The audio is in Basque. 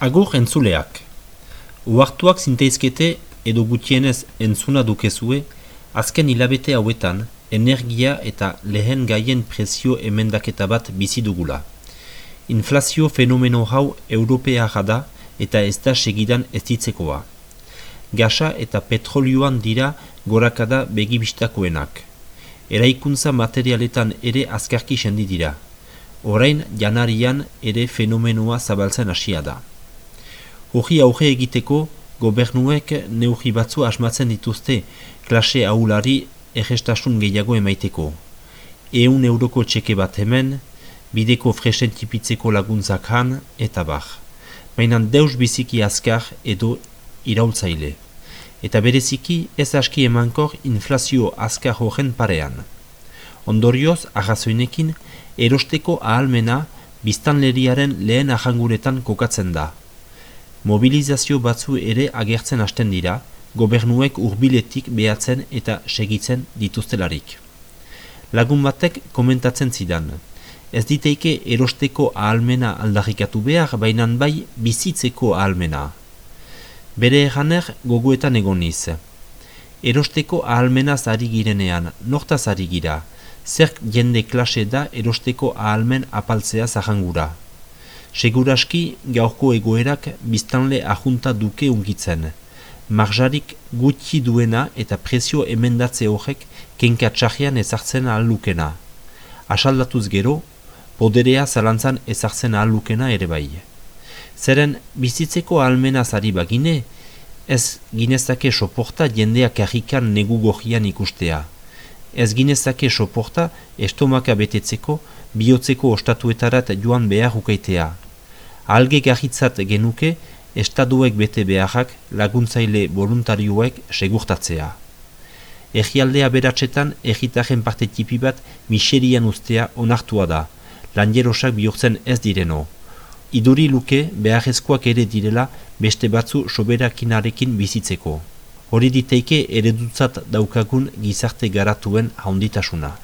Agur entzuleak. Uartuak zinteizkete edo gutienez entzuna dukezue, azken hilabete hauetan, energia eta lehen gaien prezio emendaketa bat bizi dugula. Inflazio fenomeno hau europea jada eta ez da segidan ez ditzekoa. Gasa eta petrolioan dira gorakada begibistakoenak. Eraikuntza materialetan ere azkarki sendi dira. Orain janarian ere fenomenoa zabaltzen hasia da. Hori auge egiteko, gobernuek neuhi batzu asmatzen dituzte klase ahulari egestasun gehiago emaiteko. Eun euroko txeke bat hemen, bideko fresen tipitzeko laguntzak han, eta bar. Mainan deus biziki azkar edo iraultzaile. Eta bereziki ez aski emankor inflazio azkar horren parean. Ondorioz, arrazoinekin, erosteko ahalmena biztanleriaren lehen ahanguretan kokatzen da mobilizazio batzu ere agertzen hasten dira, gobernuek urbiletik behatzen eta segitzen dituztelarik. Lagun batek komentatzen zidan, ez diteike erosteko ahalmena aldarrikatu behar, bainan bai bizitzeko ahalmena. Bere eraner goguetan egoniz. Erosteko ahalmena zari girenean, nortaz ari gira, zerk jende klase da erosteko ahalmen apaltzea zahangura. Seguraski gaurko egoerak biztanle ahunta duke ungitzen. Marjarik gutxi duena eta prezio emendatze horrek kenka txajean ezartzen ahal Asaldatuz gero, poderea zalantzan ezartzen ahal ere bai. Zeren bizitzeko almena zari bagine, ez ginezake soporta jendea karrikan negu gohian ikustea. Ez ginezake soporta estomaka betetzeko, bihotzeko ostatuetarat joan behar ukaitea. Alge garritzat genuke, estaduek bete beharrak laguntzaile voluntarioek segurtatzea. Egialdea beratzetan egitaren parte tipi bat miserian ustea onartua da, lanjerosak bihurtzen ez direno. Iduri luke beharrezkoak ere direla beste batzu soberakinarekin bizitzeko. Hori diteike eredutzat daukagun gizarte garatuen haunditasuna.